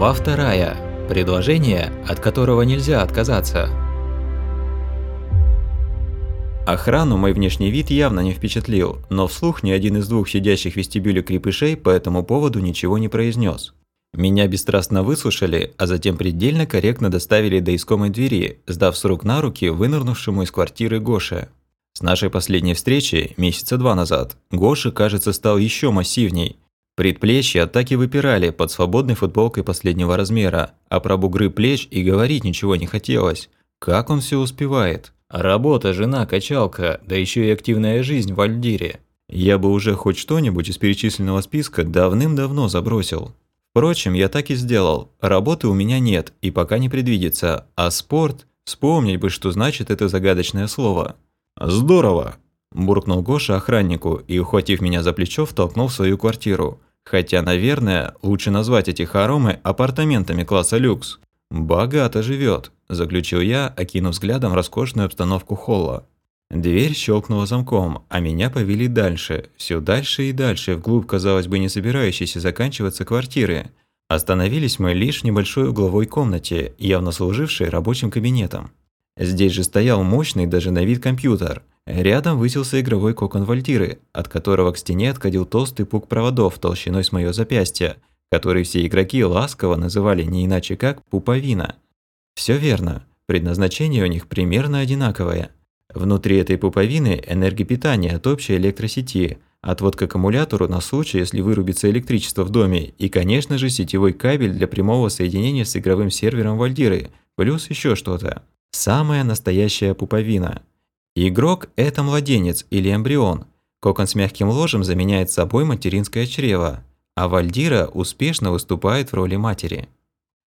Глава вторая. Предложение, от которого нельзя отказаться. Охрану мой внешний вид явно не впечатлил, но вслух ни один из двух сидящих в вестибюле крепышей по этому поводу ничего не произнес. Меня бесстрастно выслушали, а затем предельно корректно доставили до искомой двери, сдав с рук на руки вынырнувшему из квартиры Гоше. С нашей последней встречи, месяца два назад, Гоша, кажется, стал еще массивней, Предплечья так и выпирали под свободной футболкой последнего размера, а про бугры плеч и говорить ничего не хотелось. Как он все успевает? Работа, жена, качалка, да еще и активная жизнь в Альдире. Я бы уже хоть что-нибудь из перечисленного списка давным-давно забросил. Впрочем, я так и сделал. Работы у меня нет и пока не предвидится, а спорт... Вспомнить бы, что значит это загадочное слово. «Здорово!» – буркнул Гоша охраннику и, ухватив меня за плечо, втолкнул в свою квартиру. Хотя, наверное, лучше назвать эти хоромы апартаментами класса люкс. «Богато живет, заключил я, окинув взглядом роскошную обстановку холла. Дверь щелкнула замком, а меня повели дальше, все дальше и дальше, вглубь, казалось бы, не собирающейся заканчиваться квартиры. Остановились мы лишь в небольшой угловой комнате, явно служившей рабочим кабинетом. Здесь же стоял мощный даже на вид компьютер, Рядом высился игровой кокон вольтиры, от которого к стене отходил толстый пук проводов толщиной с моё запястье, который все игроки ласково называли не иначе как пуповина. Все верно, предназначение у них примерно одинаковое. Внутри этой пуповины энергопитание от общей электросети, отвод к аккумулятору на случай, если вырубится электричество в доме, и, конечно же, сетевой кабель для прямого соединения с игровым сервером Вальдиры, плюс еще что-то. Самая настоящая пуповина – Игрок – это младенец или эмбрион. Кокон с мягким ложем заменяет собой материнское чрево, а Вальдира успешно выступает в роли матери.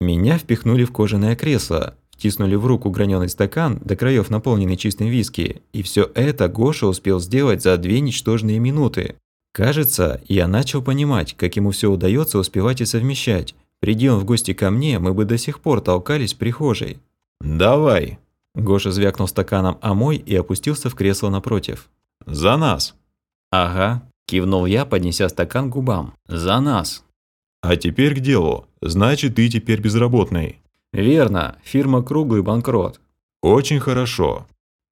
Меня впихнули в кожаное кресло, втиснули в руку граненый стакан, до краев наполненный чистым виски, и все это Гоша успел сделать за две ничтожные минуты. Кажется, я начал понимать, как ему все удается успевать и совмещать. Приди он в гости ко мне, мы бы до сих пор толкались в прихожей. «Давай», Гоша звякнул стаканом о мой и опустился в кресло напротив. «За нас!» «Ага», – кивнул я, поднеся стакан к губам. «За нас!» «А теперь к делу. Значит, ты теперь безработный». «Верно. Фирма круглый банкрот». «Очень хорошо».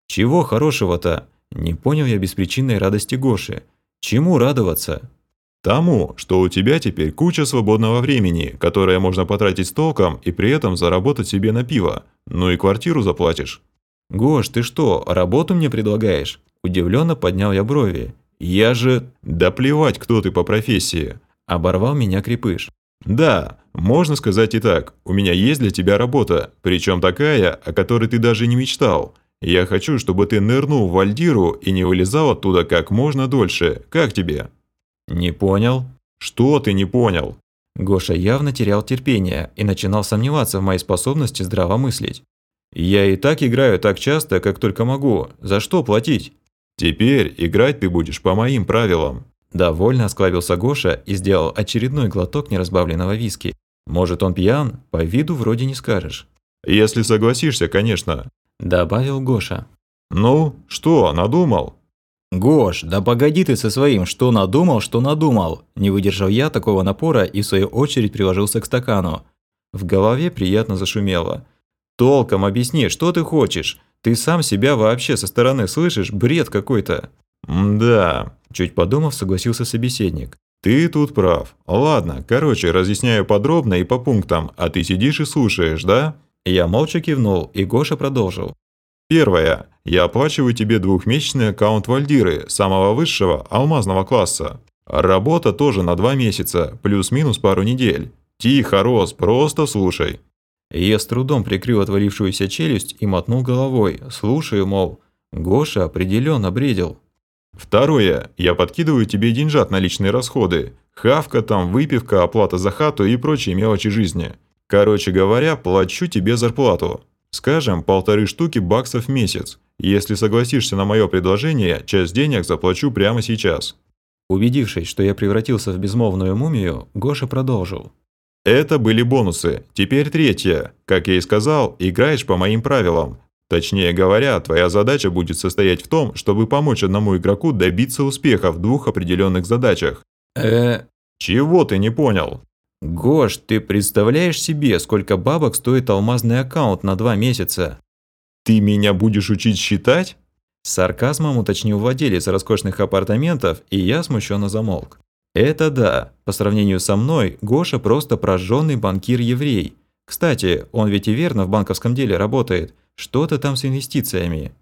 «Чего хорошего-то?» Не понял я беспричинной радости Гоши. «Чему радоваться?» Тому, что у тебя теперь куча свободного времени, которое можно потратить толком и при этом заработать себе на пиво. Ну и квартиру заплатишь. Гош, ты что, работу мне предлагаешь? Удивленно поднял я брови. Я же... Да плевать, кто ты по профессии. Оборвал меня крепыш. Да, можно сказать и так. У меня есть для тебя работа, причем такая, о которой ты даже не мечтал. Я хочу, чтобы ты нырнул в Альдиру и не вылезал оттуда как можно дольше. Как тебе? «Не понял». «Что ты не понял?» Гоша явно терял терпение и начинал сомневаться в моей способности здраво мыслить. «Я и так играю так часто, как только могу. За что платить?» «Теперь играть ты будешь по моим правилам». Довольно осклабился Гоша и сделал очередной глоток неразбавленного виски. «Может, он пьян? По виду вроде не скажешь». «Если согласишься, конечно», – добавил Гоша. «Ну, что, надумал?» «Гош, да погоди ты со своим, что надумал, что надумал!» Не выдержал я такого напора и в свою очередь приложился к стакану. В голове приятно зашумело. «Толком объясни, что ты хочешь? Ты сам себя вообще со стороны слышишь? Бред какой-то!» «Да», – чуть подумав, согласился собеседник. «Ты тут прав. Ладно, короче, разъясняю подробно и по пунктам, а ты сидишь и слушаешь, да?» Я молча кивнул, и Гоша продолжил. Первое. Я оплачиваю тебе двухмесячный аккаунт Вальдиры, самого высшего, алмазного класса. Работа тоже на два месяца, плюс-минус пару недель. Тихо, Рос, просто слушай. Я с трудом прикрыл отвалившуюся челюсть и мотнул головой, слушаю, мол, Гоша определенно бредил. Второе. Я подкидываю тебе деньжат на личные расходы. Хавка там, выпивка, оплата за хату и прочие мелочи жизни. Короче говоря, плачу тебе зарплату. Скажем, полторы штуки баксов в месяц. Если согласишься на мое предложение, часть денег заплачу прямо сейчас». Убедившись, что я превратился в безмолвную мумию, Гоша продолжил. «Это были бонусы. Теперь третье. Как я и сказал, играешь по моим правилам. Точнее говоря, твоя задача будет состоять в том, чтобы помочь одному игроку добиться успеха в двух определенных задачах. Э, Чего ты не понял? Гош, ты представляешь себе, сколько бабок стоит алмазный аккаунт на два месяца? Ты меня будешь учить считать? С сарказмом уточнил владелец роскошных апартаментов, и я смущенно замолк. Это да, по сравнению со мной, Гоша просто прожженный банкир-еврей. Кстати, он ведь и верно в банковском деле работает, что-то там с инвестициями.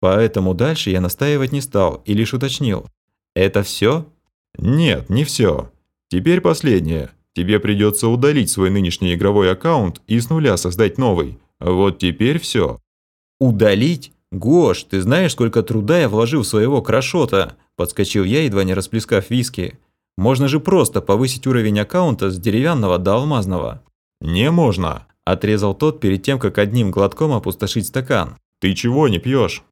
Поэтому дальше я настаивать не стал и лишь уточнил. Это все? Нет, не все. Теперь последнее. Тебе придется удалить свой нынешний игровой аккаунт и с нуля создать новый. Вот теперь все. Удалить? Гош, ты знаешь, сколько труда я вложил в своего крошота? Подскочил я, едва не расплескав виски. Можно же просто повысить уровень аккаунта с деревянного до алмазного. Не можно. Отрезал тот перед тем, как одним глотком опустошить стакан. Ты чего не пьешь?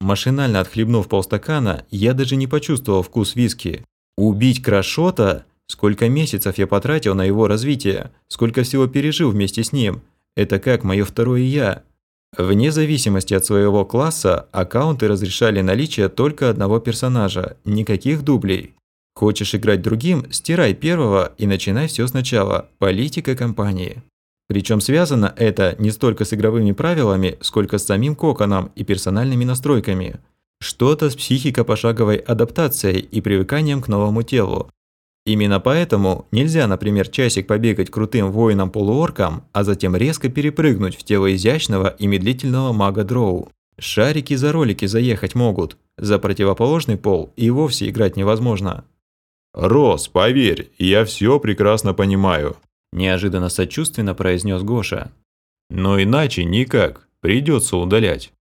Машинально отхлебнув полстакана, я даже не почувствовал вкус виски. Убить крошота? Сколько месяцев я потратил на его развитие, сколько всего пережил вместе с ним. Это как мое второе «я». Вне зависимости от своего класса, аккаунты разрешали наличие только одного персонажа, никаких дублей. Хочешь играть другим – стирай первого и начинай все сначала. Политика компании. Причем связано это не столько с игровыми правилами, сколько с самим коконом и персональными настройками. Что-то с психико-пошаговой адаптацией и привыканием к новому телу. Именно поэтому нельзя, например, часик побегать крутым воином-полуорком, а затем резко перепрыгнуть в тело изящного и медлительного мага Дроу. Шарики за ролики заехать могут, за противоположный пол и вовсе играть невозможно. «Рос, поверь, я все прекрасно понимаю», – неожиданно сочувственно произнес Гоша. «Но иначе никак, придется удалять».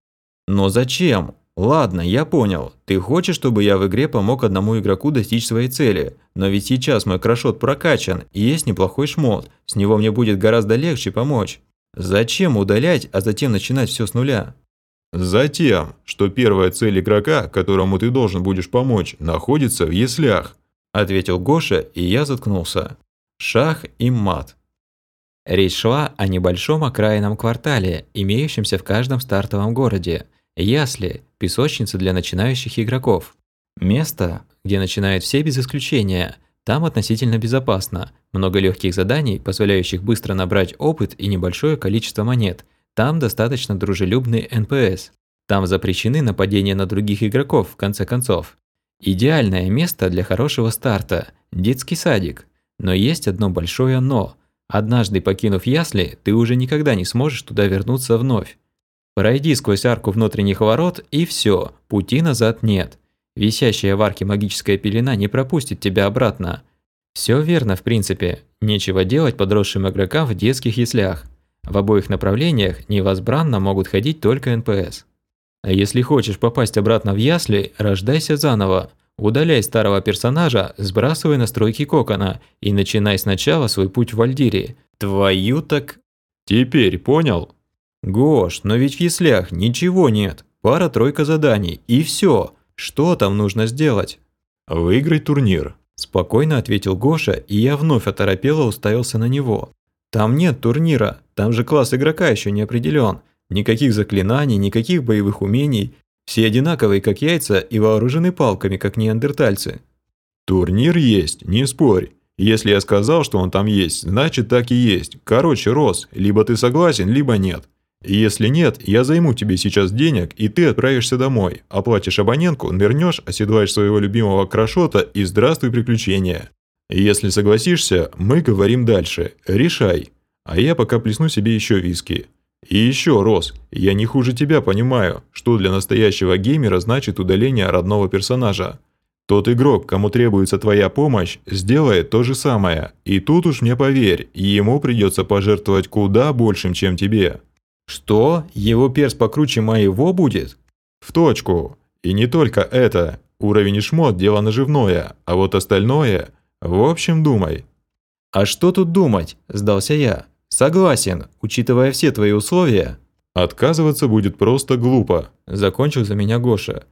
«Но зачем? Ладно, я понял. Ты хочешь, чтобы я в игре помог одному игроку достичь своей цели. Но ведь сейчас мой крошот прокачан, и есть неплохой шмот. С него мне будет гораздо легче помочь. Зачем удалять, а затем начинать все с нуля? Затем, что первая цель игрока, которому ты должен будешь помочь, находится в яслях. Ответил Гоша, и я заткнулся. Шах и мат. Речь шла о небольшом окраинном квартале, имеющемся в каждом стартовом городе. Ясли – песочница для начинающих игроков. Место, где начинают все без исключения. Там относительно безопасно. Много легких заданий, позволяющих быстро набрать опыт и небольшое количество монет. Там достаточно дружелюбный НПС. Там запрещены нападения на других игроков, в конце концов. Идеальное место для хорошего старта – детский садик. Но есть одно большое «но». Однажды покинув ясли, ты уже никогда не сможешь туда вернуться вновь. Пройди сквозь арку внутренних ворот, и все, пути назад нет. Висящая в арке магическая пелена не пропустит тебя обратно. Все верно, в принципе. Нечего делать подросшим игрокам в детских яслях. В обоих направлениях невозбранно могут ходить только НПС. А если хочешь попасть обратно в ясли, рождайся заново. Удаляй старого персонажа, сбрасывай настройки кокона и начинай сначала свой путь в Вальдире. Твою так... Теперь понял? «Гош, но ведь в яслях ничего нет. Пара-тройка заданий, и все. Что там нужно сделать?» «Выиграть турнир», – спокойно ответил Гоша, и я вновь оторопело уставился на него. «Там нет турнира, там же класс игрока еще не определен. Никаких заклинаний, никаких боевых умений. Все одинаковые, как яйца, и вооружены палками, как неандертальцы». «Турнир есть, не спорь. Если я сказал, что он там есть, значит так и есть. Короче, Рос, либо ты согласен, либо нет. Если нет, я займу тебе сейчас денег, и ты отправишься домой, оплатишь абонентку, нырнешь, оседлаешь своего любимого крошота и здравствуй приключения. Если согласишься, мы говорим дальше. Решай. А я пока плесну себе еще виски. И еще, Рос, я не хуже тебя понимаю, что для настоящего геймера значит удаление родного персонажа. Тот игрок, кому требуется твоя помощь, сделает то же самое. И тут уж мне поверь, ему придется пожертвовать куда большим, чем тебе. Что? Его перс покруче моего будет? В точку. И не только это. Уровень и шмот – дело наживное, а вот остальное… В общем, думай. А что тут думать? Сдался я. Согласен, учитывая все твои условия. Отказываться будет просто глупо. Закончил за меня Гоша.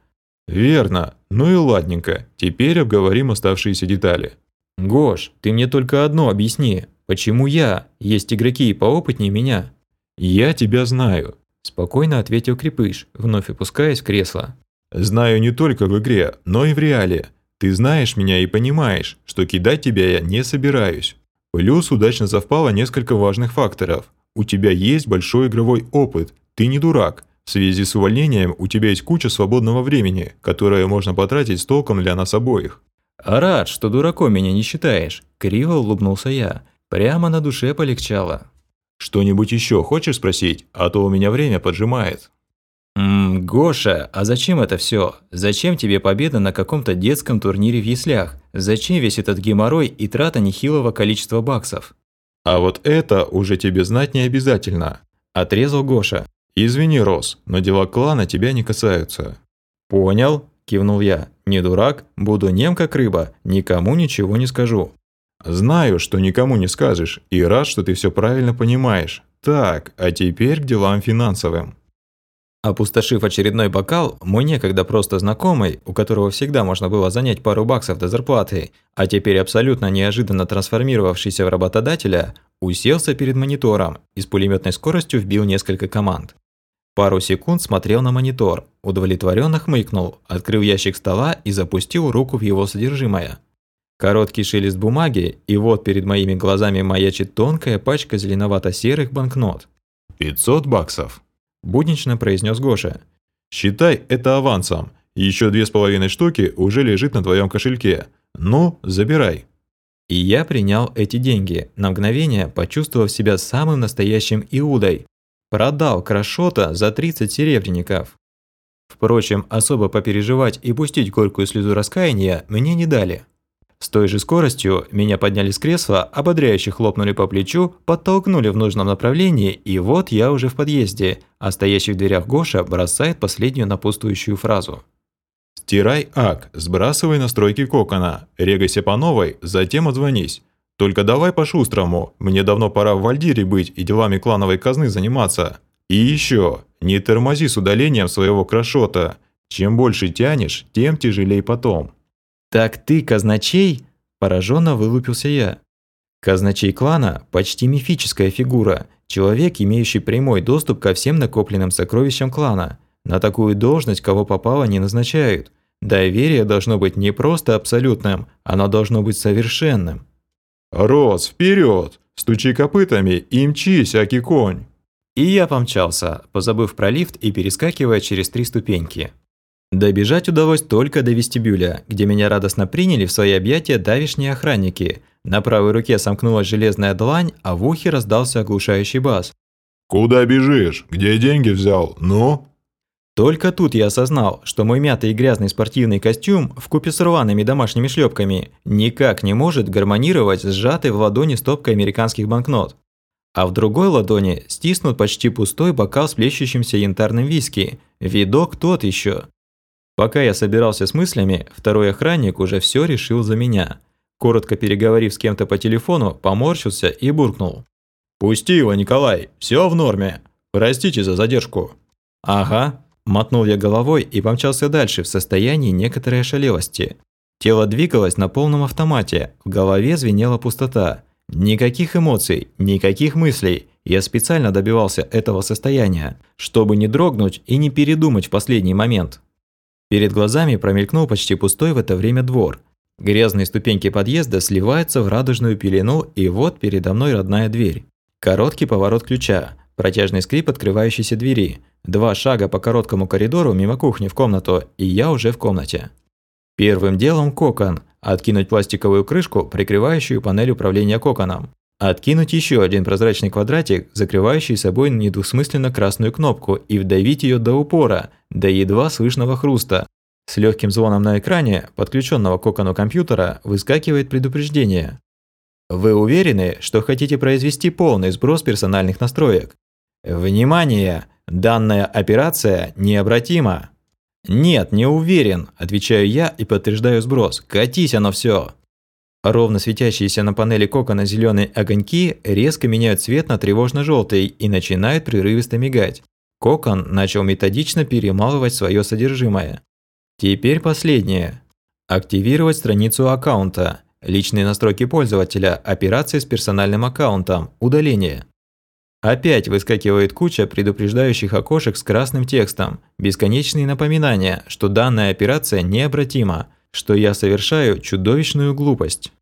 Верно. Ну и ладненько. Теперь обговорим оставшиеся детали. Гош, ты мне только одно объясни. Почему я? Есть игроки и поопытнее меня. «Я тебя знаю», – спокойно ответил Крепыш, вновь опускаясь в кресло. «Знаю не только в игре, но и в реале. Ты знаешь меня и понимаешь, что кидать тебя я не собираюсь. Плюс удачно совпало несколько важных факторов. У тебя есть большой игровой опыт, ты не дурак. В связи с увольнением у тебя есть куча свободного времени, которое можно потратить с толком для нас обоих. «Рад, что дураком меня не считаешь», – криво улыбнулся я. Прямо на душе полегчало. «Что-нибудь еще хочешь спросить? А то у меня время поджимает». «Ммм, Гоша, а зачем это все? Зачем тебе победа на каком-то детском турнире в яслях? Зачем весь этот геморрой и трата нехилого количества баксов?» «А вот это уже тебе знать не обязательно», – отрезал Гоша. «Извини, Рос, но дела клана тебя не касаются». «Понял», – кивнул я. «Не дурак, буду нем как рыба, никому ничего не скажу». «Знаю, что никому не скажешь, и рад, что ты все правильно понимаешь. Так, а теперь к делам финансовым». Опустошив очередной бокал, мой некогда просто знакомый, у которого всегда можно было занять пару баксов до зарплаты, а теперь абсолютно неожиданно трансформировавшийся в работодателя, уселся перед монитором и с пулеметной скоростью вбил несколько команд. Пару секунд смотрел на монитор, удовлетворенно хмыкнул, открыл ящик стола и запустил руку в его содержимое. Короткий шелест бумаги, и вот перед моими глазами маячит тонкая пачка зеленовато-серых банкнот. «500 баксов», буднично произнес Гоша. «Считай это авансом. Еще две с половиной штуки уже лежит на твоем кошельке. Ну, забирай». И я принял эти деньги, на мгновение почувствовав себя самым настоящим Иудой. Продал Крашота за 30 серебряников. Впрочем, особо попереживать и пустить горькую слезу раскаяния мне не дали. С той же скоростью меня подняли с кресла, ободряюще хлопнули по плечу, подтолкнули в нужном направлении, и вот я уже в подъезде, а стоящий в дверях Гоша бросает последнюю напутствующую фразу. «Стирай ак, сбрасывай настройки кокона, регайся по новой, затем отзвонись. Только давай по-шустрому, мне давно пора в Вальдире быть и делами клановой казны заниматься. И еще, не тормози с удалением своего крашота. Чем больше тянешь, тем тяжелее потом». «Так ты казначей?» – пораженно вылупился я. Казначей клана – почти мифическая фигура, человек, имеющий прямой доступ ко всем накопленным сокровищам клана. На такую должность кого попало не назначают. Доверие должно быть не просто абсолютным, оно должно быть совершенным. «Рос, вперед! Стучи копытами и мчись, аки конь!» И я помчался, позабыв про лифт и перескакивая через три ступеньки. Добежать удалось только до вестибюля, где меня радостно приняли в свои объятия давишние охранники. На правой руке сомкнулась железная длань, а в ухе раздался оглушающий бас. «Куда бежишь? Где деньги взял? Ну?» Только тут я осознал, что мой мятый и грязный спортивный костюм вкупе с рваными домашними шлепками никак не может гармонировать с сжатой в ладони стопкой американских банкнот. А в другой ладони стиснут почти пустой бокал с плещущимся янтарным виски. Видок тот еще. Пока я собирался с мыслями, второй охранник уже все решил за меня. Коротко переговорив с кем-то по телефону, поморщился и буркнул. «Пусти его, Николай, все в норме. Простите за задержку». «Ага», – мотнул я головой и помчался дальше в состоянии некоторой ошалелости. Тело двигалось на полном автомате, в голове звенела пустота. Никаких эмоций, никаких мыслей. Я специально добивался этого состояния, чтобы не дрогнуть и не передумать в последний момент. Перед глазами промелькнул почти пустой в это время двор. Грязные ступеньки подъезда сливаются в радужную пелену, и вот передо мной родная дверь. Короткий поворот ключа, протяжный скрип открывающейся двери, два шага по короткому коридору мимо кухни в комнату, и я уже в комнате. Первым делом кокон, откинуть пластиковую крышку, прикрывающую панель управления коконом. Откинуть еще один прозрачный квадратик, закрывающий собой недвусмысленно красную кнопку, и вдавить ее до упора, до едва слышного хруста. С легким звоном на экране, подключенного к окону компьютера, выскакивает предупреждение. Вы уверены, что хотите произвести полный сброс персональных настроек? Внимание! Данная операция необратима. Нет, не уверен, отвечаю я и подтверждаю сброс. Катись оно все. Ровно светящиеся на панели кокона зеленые огоньки резко меняют цвет на тревожно-желтый и начинают прерывисто мигать. Кокон начал методично перемалывать свое содержимое. Теперь последнее. Активировать страницу аккаунта. Личные настройки пользователя, операции с персональным аккаунтом, удаление. Опять выскакивает куча предупреждающих окошек с красным текстом, бесконечные напоминания, что данная операция необратима, что я совершаю чудовищную глупость.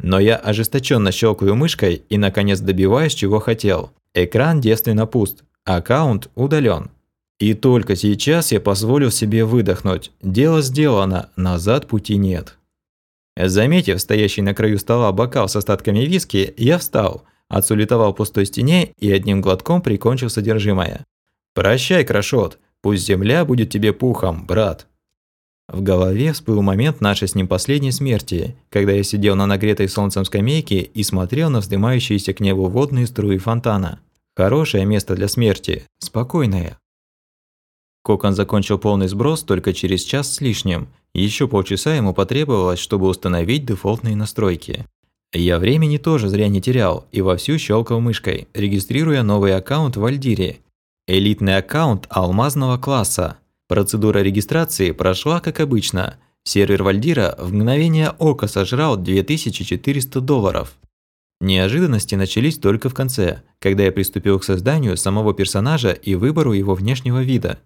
Но я ожесточенно щелкаю мышкой и наконец добиваюсь, чего хотел. Экран девственно пуст, аккаунт удален. И только сейчас я позволил себе выдохнуть. Дело сделано, назад пути нет. Заметив стоящий на краю стола бокал с остатками виски, я встал, отсулетовал пустой стене и одним глотком прикончил содержимое. «Прощай, Крашот, пусть земля будет тебе пухом, брат». В голове всплыл момент нашей с ним последней смерти, когда я сидел на нагретой солнцем скамейке и смотрел на вздымающиеся к небу водные струи фонтана. Хорошее место для смерти, спокойное. Кокон закончил полный сброс только через час с лишним. Еще полчаса ему потребовалось, чтобы установить дефолтные настройки. Я времени тоже зря не терял и вовсю щелкал мышкой, регистрируя новый аккаунт в Альдире. Элитный аккаунт алмазного класса. Процедура регистрации прошла как обычно. Сервер Вальдира в мгновение ока сожрал 2400 долларов. Неожиданности начались только в конце, когда я приступил к созданию самого персонажа и выбору его внешнего вида.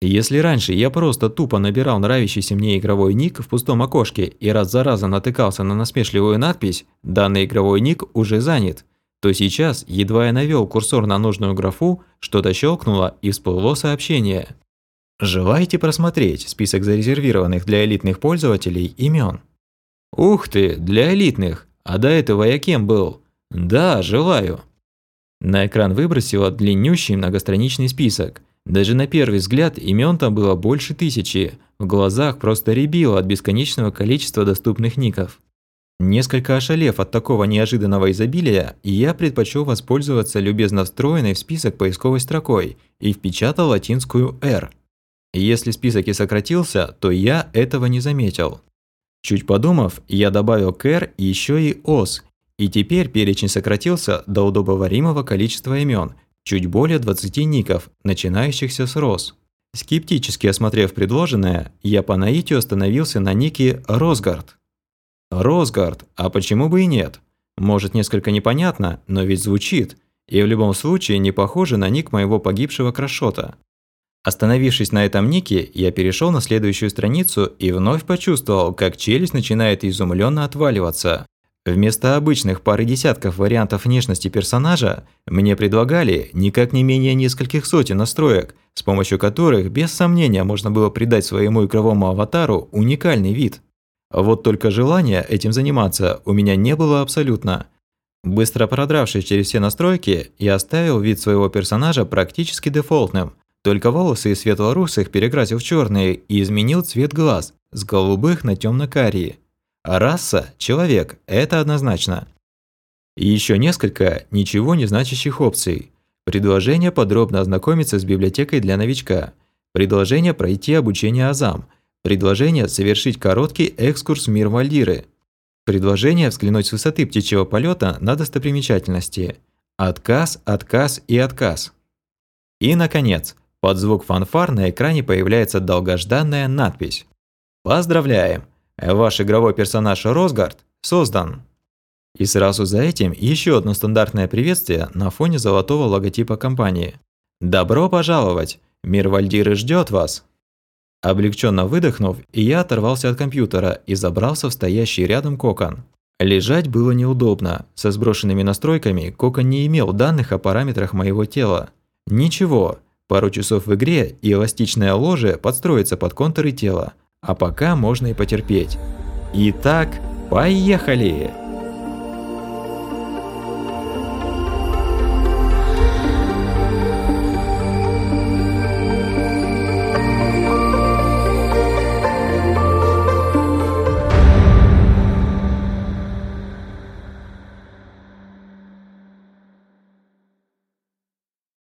Если раньше я просто тупо набирал нравящийся мне игровой ник в пустом окошке и раз за разом натыкался на насмешливую надпись «Данный игровой ник уже занят», то сейчас, едва я навел курсор на нужную графу, что-то щелкнуло и всплыло сообщение. Желаете просмотреть список зарезервированных для элитных пользователей имен? Ух ты, для элитных. А до этого я кем был? Да, желаю. На экран выбросило длиннющий многостраничный список. Даже на первый взгляд имен там было больше тысячи. В глазах просто рябило от бесконечного количества доступных ников. Несколько ошалев от такого неожиданного изобилия, я предпочел воспользоваться любезно встроенной в список поисковой строкой и впечатал латинскую «R». Если список и сократился, то я этого не заметил. Чуть подумав, я добавил кэр еще и ос, и теперь перечень сократился до удобоваримого количества имен, чуть более 20 ников, начинающихся с рос. Скептически осмотрев предложенное, я по наитию остановился на нике Росгард. Росгард, а почему бы и нет? Может, несколько непонятно, но ведь звучит, и в любом случае не похоже на ник моего погибшего крашота. Остановившись на этом нике, я перешел на следующую страницу и вновь почувствовал, как челюсть начинает изумленно отваливаться. Вместо обычных пары десятков вариантов внешности персонажа, мне предлагали никак не менее нескольких сотен настроек, с помощью которых без сомнения можно было придать своему игровому аватару уникальный вид. Вот только желания этим заниматься у меня не было абсолютно. Быстро продравшись через все настройки, я оставил вид своего персонажа практически дефолтным – только волосы из светло-русых перекрасил в черные и изменил цвет глаз с голубых на темно-карие. А раса – человек, это однозначно. И еще несколько ничего не значащих опций. Предложение подробно ознакомиться с библиотекой для новичка. Предложение пройти обучение Азам. Предложение совершить короткий экскурс в мир Вальдиры. Предложение взглянуть с высоты птичьего полета на достопримечательности. Отказ, отказ и отказ. И, наконец, под звук фанфар на экране появляется долгожданная надпись. Поздравляем! Ваш игровой персонаж Росгард создан. И сразу за этим еще одно стандартное приветствие на фоне золотого логотипа компании. Добро пожаловать! Мир Вальдиры ждет вас! Облегченно выдохнув, я оторвался от компьютера и забрался в стоящий рядом кокон. Лежать было неудобно. Со сброшенными настройками кокон не имел данных о параметрах моего тела. Ничего, Пару часов в игре и эластичное ложе подстроится под контуры тела, а пока можно и потерпеть. Итак, поехали!